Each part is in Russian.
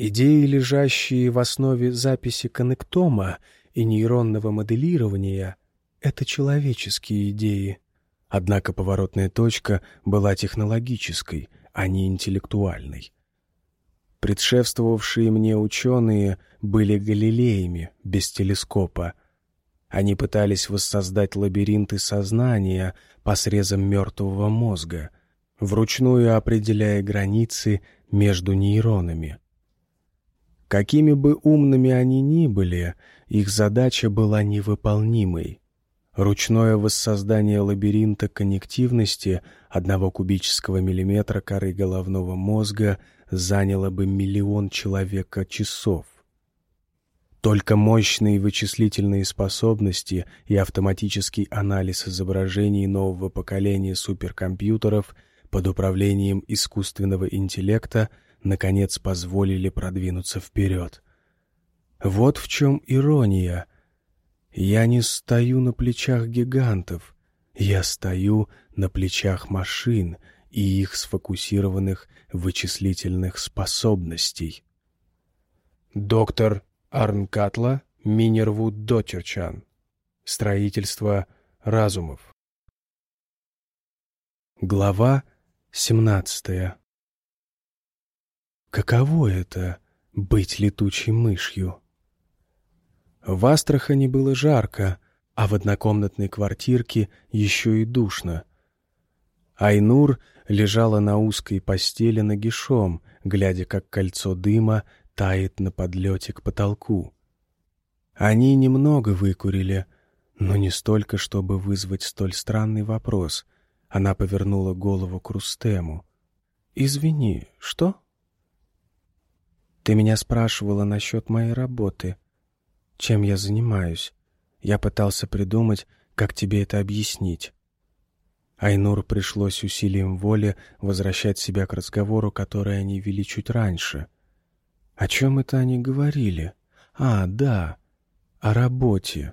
Идеи, лежащие в основе записи коннектома и нейронного моделирования, — это человеческие идеи. Однако поворотная точка была технологической, а не интеллектуальной. Предшествовавшие мне ученые были галилеями без телескопа. Они пытались воссоздать лабиринты сознания по срезам мертвого мозга, вручную определяя границы между нейронами. Какими бы умными они ни были, их задача была невыполнимой. Ручное воссоздание лабиринта коннективности одного кубического миллиметра коры головного мозга заняло бы миллион человека часов. Только мощные вычислительные способности и автоматический анализ изображений нового поколения суперкомпьютеров под управлением искусственного интеллекта наконец позволили продвинуться вперед. Вот в чем ирония — я не стою на плечах гигантов, я стою на плечах машин и их сфокусированных вычислительных способностей. Доктор Арнкатла Минервуд Дотерчан. Строительство разумов. Глава 17 Каково это — быть летучей мышью? В Астрахани было жарко, а в однокомнатной квартирке еще и душно. Айнур лежала на узкой постели нагишом, глядя, как кольцо дыма тает на подлете к потолку. Они немного выкурили, но не столько, чтобы вызвать столь странный вопрос. Она повернула голову к Рустему. «Извини, что?» «Ты меня спрашивала насчет моей работы», чем я занимаюсь. Я пытался придумать, как тебе это объяснить. Айнур пришлось усилием воли возвращать себя к разговору, который они вели чуть раньше. О чем это они говорили? А, да, о работе.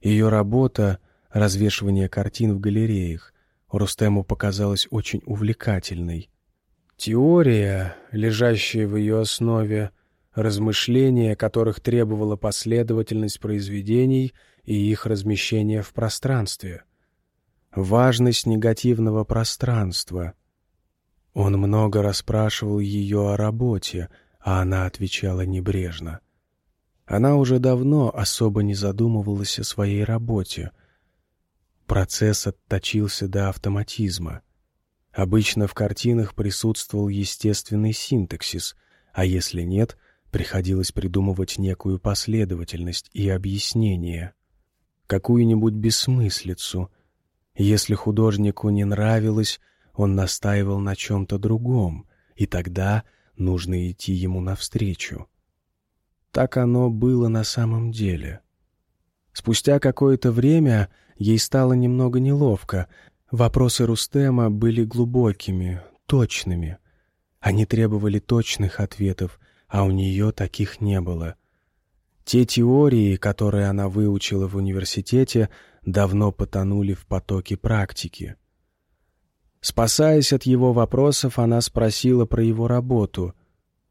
Ее работа — развешивание картин в галереях. Рустему показалась очень увлекательной. Теория, лежащая в ее основе, размышления которых требовала последовательность произведений и их размещение в пространстве. Важность негативного пространства. Он много расспрашивал ее о работе, а она отвечала небрежно. Она уже давно особо не задумывалась о своей работе. Процесс отточился до автоматизма. Обычно в картинах присутствовал естественный синтаксис, а если нет — Приходилось придумывать некую последовательность и объяснение, какую-нибудь бессмыслицу. Если художнику не нравилось, он настаивал на чем-то другом, и тогда нужно идти ему навстречу. Так оно было на самом деле. Спустя какое-то время ей стало немного неловко. Вопросы Рустема были глубокими, точными. Они требовали точных ответов, а у нее таких не было. Те теории, которые она выучила в университете, давно потонули в потоке практики. Спасаясь от его вопросов, она спросила про его работу.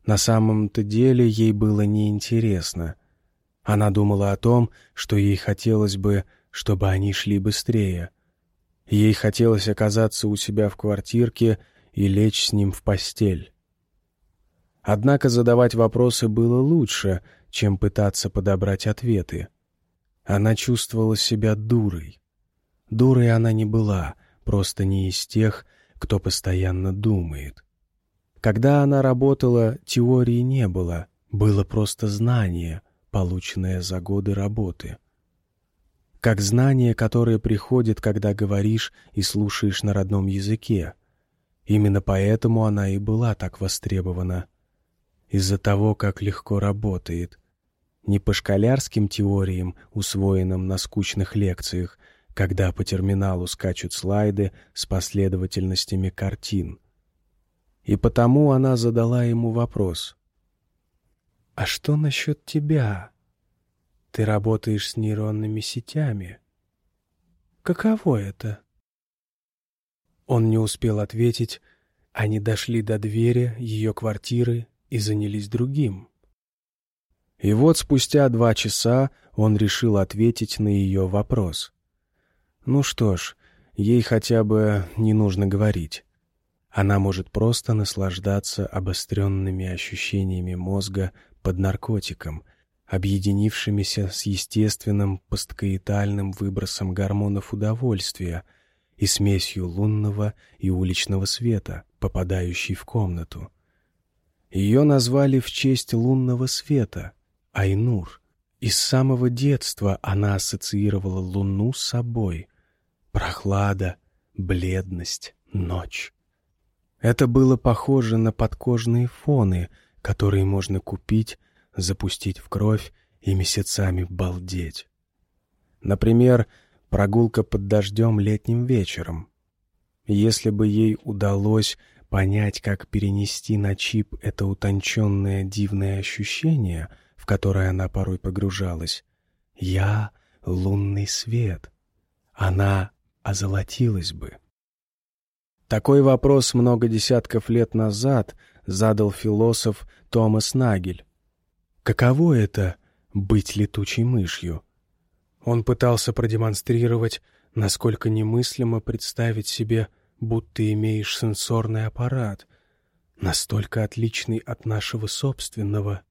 На самом-то деле ей было неинтересно. Она думала о том, что ей хотелось бы, чтобы они шли быстрее. Ей хотелось оказаться у себя в квартирке и лечь с ним в постель. Однако задавать вопросы было лучше, чем пытаться подобрать ответы. Она чувствовала себя дурой. Дурой она не была, просто не из тех, кто постоянно думает. Когда она работала, теории не было, было просто знание, полученное за годы работы. Как знание, которое приходит, когда говоришь и слушаешь на родном языке. Именно поэтому она и была так востребована — из-за того, как легко работает. Не по школярским теориям, усвоенным на скучных лекциях, когда по терминалу скачут слайды с последовательностями картин. И потому она задала ему вопрос. «А что насчет тебя? Ты работаешь с нейронными сетями. Каково это?» Он не успел ответить, они дошли до двери ее квартиры и занялись другим. И вот спустя два часа он решил ответить на ее вопрос. Ну что ж, ей хотя бы не нужно говорить. Она может просто наслаждаться обостренными ощущениями мозга под наркотиком, объединившимися с естественным посткаитальным выбросом гормонов удовольствия и смесью лунного и уличного света, попадающей в комнату. Ее назвали в честь лунного света — Айнур. И с самого детства она ассоциировала луну с собой. Прохлада, бледность, ночь. Это было похоже на подкожные фоны, которые можно купить, запустить в кровь и месяцами балдеть. Например, прогулка под дождем летним вечером. Если бы ей удалось понять, как перенести на чип это утонченное дивное ощущение — которое она порой погружалась. «Я — лунный свет». Она озолотилась бы. Такой вопрос много десятков лет назад задал философ Томас Нагель. Каково это — быть летучей мышью? Он пытался продемонстрировать, насколько немыслимо представить себе, будто имеешь сенсорный аппарат, настолько отличный от нашего собственного,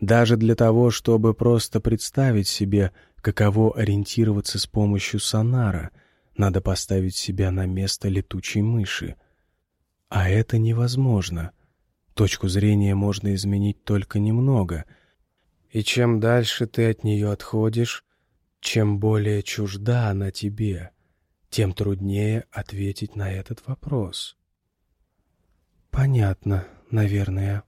даже для того, чтобы просто представить себе, каково ориентироваться с помощью сонара, надо поставить себя на место летучей мыши. А это невозможно. Точку зрения можно изменить только немного. И чем дальше ты от нее отходишь, чем более чужда она тебе, тем труднее ответить на этот вопрос. Понятно, наверное.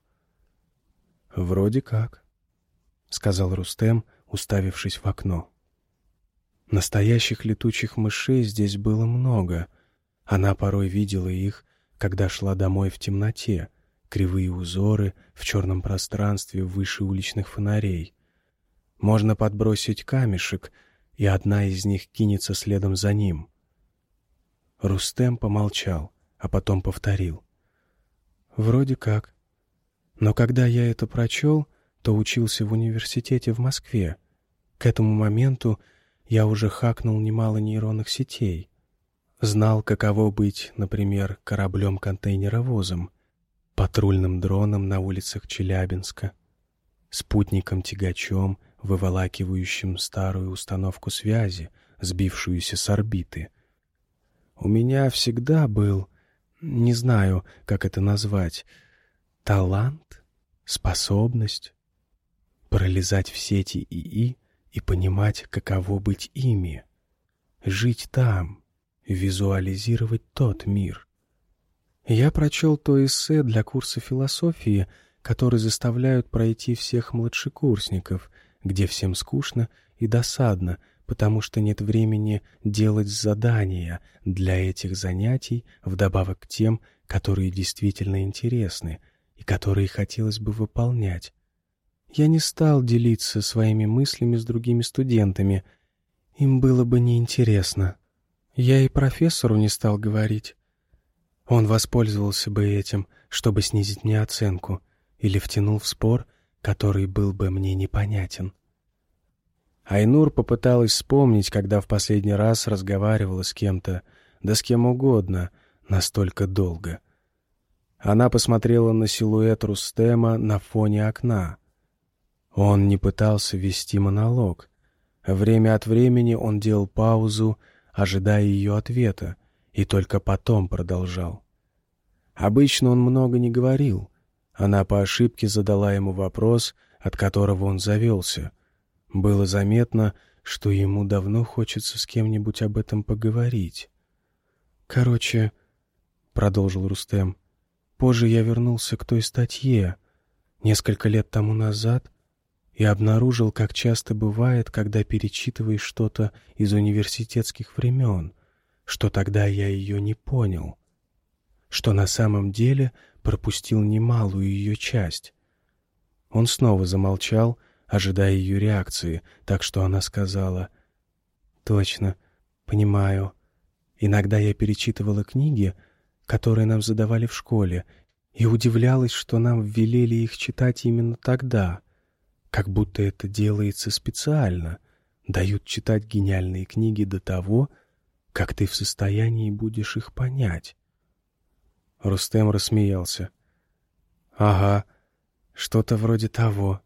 «Вроде как», — сказал Рустем, уставившись в окно. Настоящих летучих мышей здесь было много. Она порой видела их, когда шла домой в темноте, кривые узоры в черном пространстве выше уличных фонарей. Можно подбросить камешек, и одна из них кинется следом за ним. Рустем помолчал, а потом повторил. «Вроде как». Но когда я это прочел, то учился в университете в Москве. К этому моменту я уже хакнул немало нейронных сетей. Знал, каково быть, например, кораблем-контейнеровозом, патрульным дроном на улицах Челябинска, спутником-тягачом, выволакивающим старую установку связи, сбившуюся с орбиты. У меня всегда был, не знаю, как это назвать, Талант? Способность? Пролезать в сети ИИ и понимать, каково быть ими. Жить там, визуализировать тот мир. Я прочел то эссе для курса философии, который заставляют пройти всех младшекурсников, где всем скучно и досадно, потому что нет времени делать задания для этих занятий вдобавок к тем, которые действительно интересны — и которые хотелось бы выполнять. Я не стал делиться своими мыслями с другими студентами. Им было бы неинтересно. Я и профессору не стал говорить. Он воспользовался бы этим, чтобы снизить мне оценку, или втянул в спор, который был бы мне непонятен. Айнур попыталась вспомнить, когда в последний раз разговаривала с кем-то, да с кем угодно, настолько долго — она посмотрела на силуэт Рустема на фоне окна. Он не пытался вести монолог. Время от времени он делал паузу, ожидая ее ответа, и только потом продолжал. Обычно он много не говорил. Она по ошибке задала ему вопрос, от которого он завелся. Было заметно, что ему давно хочется с кем-нибудь об этом поговорить. «Короче», — продолжил Рустем, — Позже я вернулся к той статье несколько лет тому назад и обнаружил, как часто бывает, когда перечитываешь что-то из университетских времен, что тогда я ее не понял, что на самом деле пропустил немалую ее часть. Он снова замолчал, ожидая ее реакции, так что она сказала «Точно, понимаю. Иногда я перечитывала книги, — которые нам задавали в школе, и удивлялась, что нам велели их читать именно тогда, как будто это делается специально, дают читать гениальные книги до того, как ты в состоянии будешь их понять. Рустем рассмеялся. «Ага, что-то вроде того.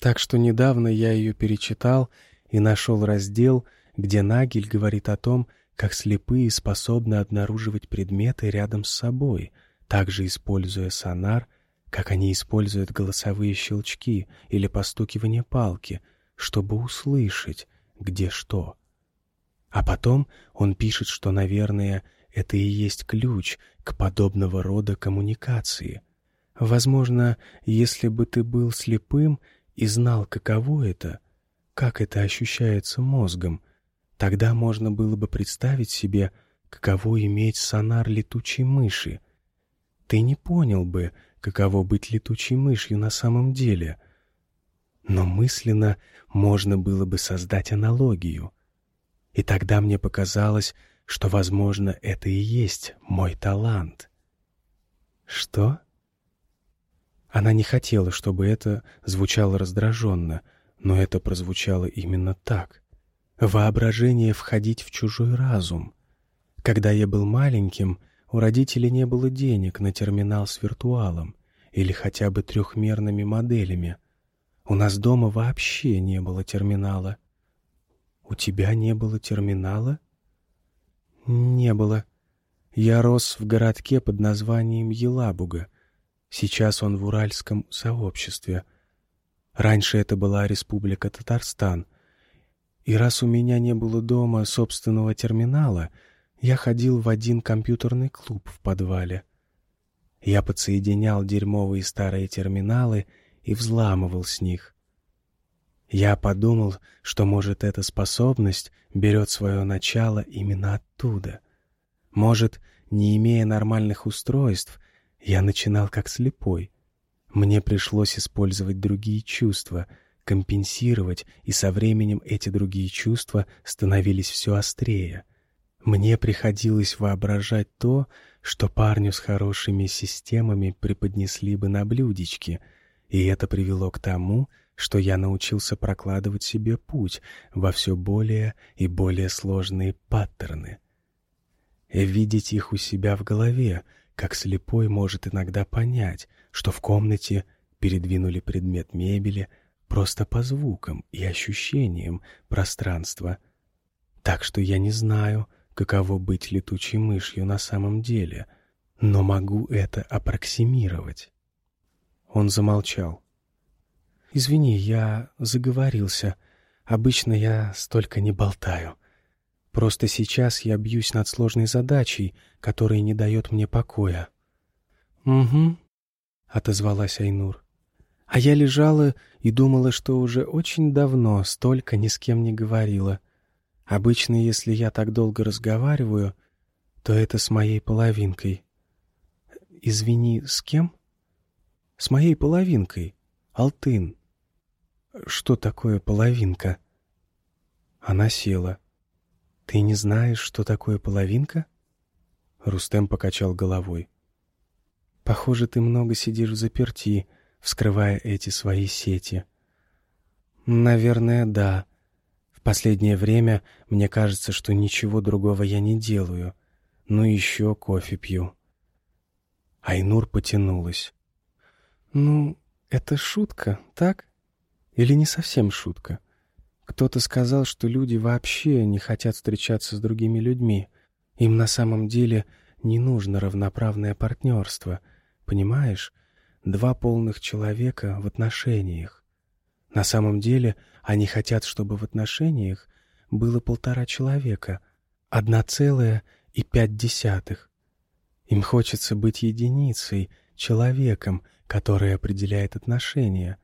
Так что недавно я ее перечитал и нашел раздел, где Нагель говорит о том, как слепые способны обнаруживать предметы рядом с собой, также используя сонар, как они используют голосовые щелчки или постукивание палки, чтобы услышать, где что. А потом он пишет, что, наверное, это и есть ключ к подобного рода коммуникации. Возможно, если бы ты был слепым и знал, каково это, как это ощущается мозгом, Тогда можно было бы представить себе, каково иметь сонар летучей мыши. Ты не понял бы, каково быть летучей мышью на самом деле. Но мысленно можно было бы создать аналогию. И тогда мне показалось, что, возможно, это и есть мой талант. Что? Она не хотела, чтобы это звучало раздраженно, но это прозвучало именно так. Воображение входить в чужой разум. Когда я был маленьким, у родителей не было денег на терминал с виртуалом или хотя бы трехмерными моделями. У нас дома вообще не было терминала. У тебя не было терминала? Не было. Я рос в городке под названием Елабуга. Сейчас он в Уральском сообществе. Раньше это была Республика Татарстан — и раз у меня не было дома собственного терминала, я ходил в один компьютерный клуб в подвале. Я подсоединял дерьмовые старые терминалы и взламывал с них. Я подумал, что, может, эта способность берет свое начало именно оттуда. Может, не имея нормальных устройств, я начинал как слепой. Мне пришлось использовать другие чувства — компенсировать, и со временем эти другие чувства становились все острее. Мне приходилось воображать то, что парню с хорошими системами преподнесли бы на блюдечке, и это привело к тому, что я научился прокладывать себе путь во все более и более сложные паттерны. Видеть их у себя в голове, как слепой может иногда понять, что в комнате передвинули предмет мебели, просто по звукам и ощущениям пространства. Так что я не знаю, каково быть летучей мышью на самом деле, но могу это аппроксимировать. Он замолчал. «Извини, я заговорился. Обычно я столько не болтаю. Просто сейчас я бьюсь над сложной задачей, которая не дает мне покоя». «Угу», — отозвалась Айнур. А я лежала и думала, что уже очень давно столько ни с кем не говорила. Обычно, если я так долго разговариваю, то это с моей половинкой. Извини, с кем? С моей половинкой. Алтын. Что такое половинка? Она села. Ты не знаешь, что такое половинка? Рустем покачал головой. Похоже, ты много сидишь в заперти, — вскрывая эти свои сети. Наверное, да. В последнее время мне кажется, что ничего другого я не делаю. Ну еще кофе пью. Айнур потянулась. «Ну, это шутка, так? Или не совсем шутка? Кто-то сказал, что люди вообще не хотят встречаться с другими людьми. Им на самом деле не нужно равноправное партнерство. Понимаешь? два полных человека в отношениях. На самом деле они хотят, чтобы в отношениях было полтора человека, одна целая и пять десятых. Им хочется быть единицей, человеком, который определяет отношения,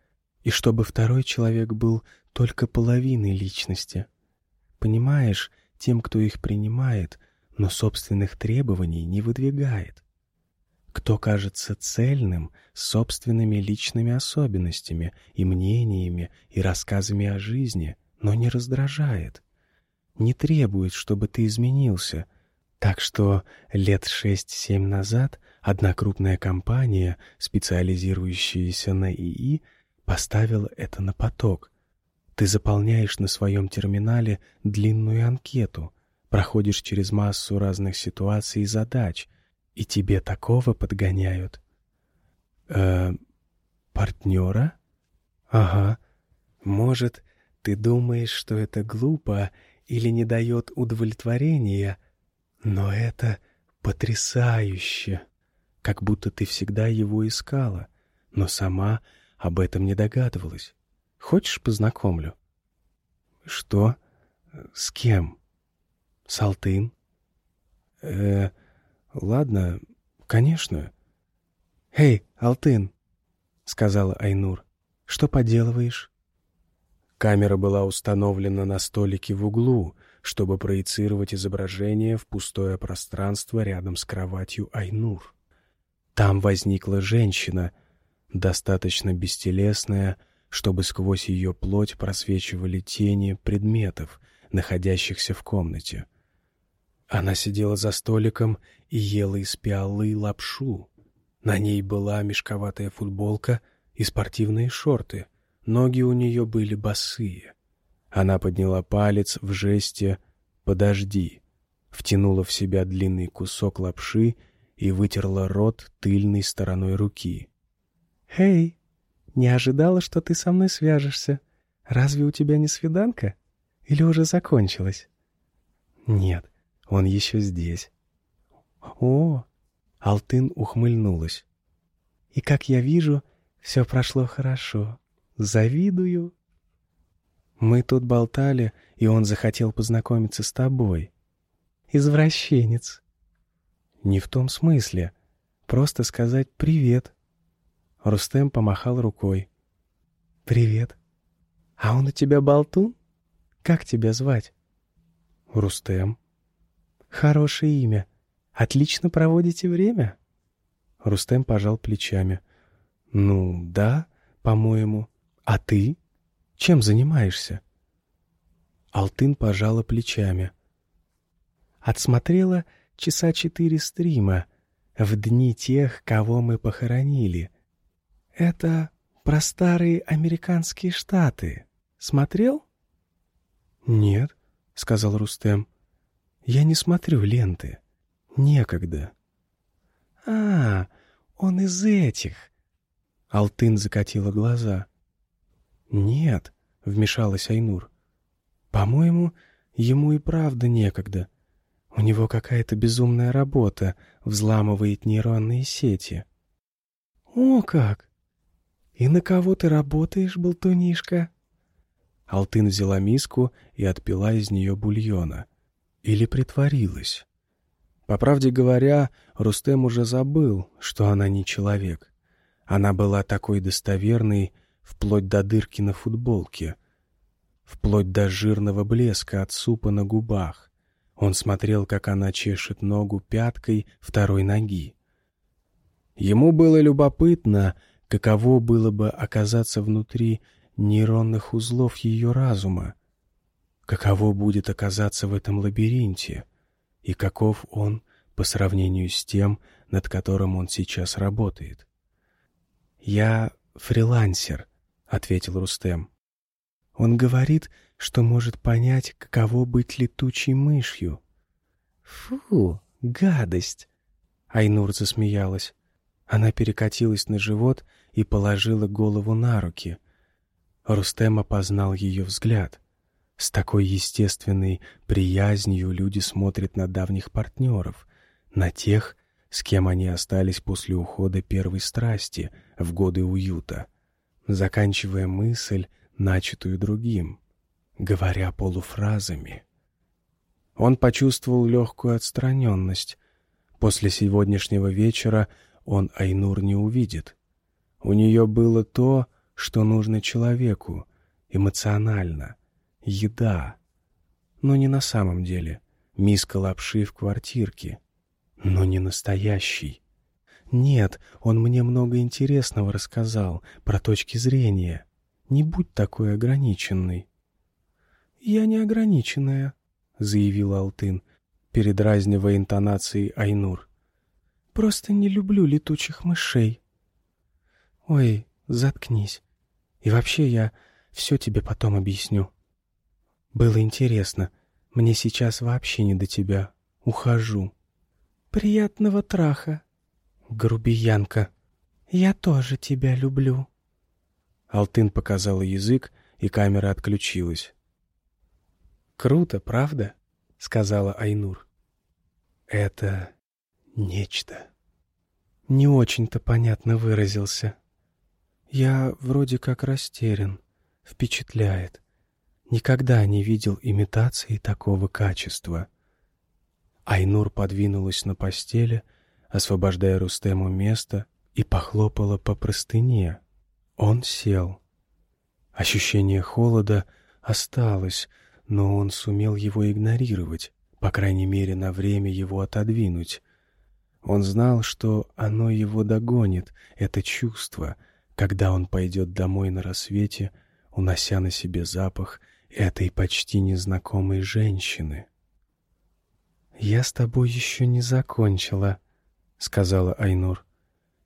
и чтобы второй человек был только половиной личности. Понимаешь, тем, кто их принимает, но собственных требований не выдвигает. Кто кажется цельным собственными личными особенностями и мнениями и рассказами о жизни, но не раздражает, не требует, чтобы ты изменился, Так что лет шесть-семь назад одна крупная компания, специализирующаяся на ИИ, поставила это на поток. Ты заполняешь на своем терминале длинную анкету, проходишь через массу разных ситуаций и задач, и тебе такого подгоняют. Э, партнера? Ага. Может, ты думаешь, что это глупо или не дает удовлетворения, но это потрясающе. Как будто ты всегда его искала, но сама об этом не догадывалась. Хочешь, познакомлю? Что? С кем? Салтын? Э, ладно, конечно. Эй, Алтын, сказала Айнур, что поделываешь? Камера была установлена на столике в углу, чтобы проецировать изображение в пустое пространство рядом с кроватью Айнур. Там возникла женщина, достаточно бестелесная, чтобы сквозь ее плоть просвечивали тени предметов, находящихся в комнате. Она сидела за столиком и ела из пиалы лапшу. На ней была мешковатая футболка и спортивные шорты. Ноги у нее были босые. Она подняла палец в жесте «Подожди», втянула в себя длинный кусок лапши и вытерла рот тыльной стороной руки. «Эй, не ожидала, что ты со мной свяжешься. Разве у тебя не свиданка? Или уже закончилась?» «Нет, он еще здесь». «О!» — Алтын ухмыльнулась. «И, как я вижу, все прошло хорошо. Завидую». Мы тут болтали, и он захотел познакомиться с тобой. Извращенец. Не в том смысле. Просто сказать «привет». Рустем помахал рукой. «Привет. А он у тебя болтун? Как тебя звать?» «Рустем». «Хорошее имя. Отлично проводите время?» Рустем пожал плечами. «Ну, да, по-моему. А ты?» Чем занимаешься?» Алтын пожала плечами. Отсмотрела часа четыре стрима в дни тех, кого мы похоронили. Это про старые американские штаты. Смотрел? «Нет», — сказал Рустем. «Я не смотрю ленты. Некогда». «А, он из этих». Алтын закатила глаза. «Нет», — вмешалась Айнур. «По-моему, ему и правда некогда. У него какая-то безумная работа, взламывает нейронные сети». «О как! И на кого ты работаешь, болтунишка?» Алтын взяла миску и отпила из нее бульона. Или притворилась. По правде говоря, Рустем уже забыл, что она не человек. Она была такой достоверной, вплоть до дырки на футболке, вплоть до жирного блеска от супа на губах. Он смотрел, как она чешет ногу пяткой второй ноги. Ему было любопытно, каково было бы оказаться внутри нейронных узлов ее разума, каково будет оказаться в этом лабиринте, и каков он по сравнению с тем, над которым он сейчас работает. «Я фрилансер», ответил Рустем. Он говорит, что может понять, каково быть летучей мышью. Фу, гадость! Айнур засмеялась. Она перекатилась на живот и положила голову на руки. Рустем опознал ее взгляд. С такой естественной приязнью люди смотрят на давних партнеров, на тех, с кем они остались после ухода первой страсти в годы уюта заканчивая мысль, начатую другим, говоря полуфразами. Он почувствовал легкую отстраненность. После сегодняшнего вечера он Айнур не увидит. У нее было то, что нужно человеку, эмоционально, еда. Но не на самом деле. Миска лапши в квартирке. Но не настоящий. «Нет, он мне много интересного рассказал, про точки зрения. Не будь такой ограниченный». «Я не ограниченная», — заявила Алтын. передразнивая интонацией Айнур. «Просто не люблю летучих мышей». «Ой, заткнись. И вообще я все тебе потом объясню. Было интересно. Мне сейчас вообще не до тебя. Ухожу». «Приятного траха». «Грубиянка». «Я тоже тебя люблю». Алтын показала язык, и камера отключилась. «Круто, правда?» — сказала Айнур. «Это нечто». Не очень-то понятно выразился. Я вроде как растерян. Впечатляет. Никогда не видел имитации такого качества. Айнур подвинулась на постели, освобождая Рустему место, и похлопала по простыне. Он сел. Ощущение холода осталось, но он сумел его игнорировать, по крайней мере, на время его отодвинуть. Он знал, что оно его догонит, это чувство, когда он пойдет домой на рассвете, унося на себе запах этой почти незнакомой женщины. «Я с тобой еще не закончила», — сказала Айнур.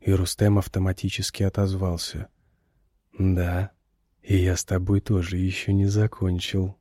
И Рустем автоматически отозвался. «Да, и я с тобой тоже еще не закончил».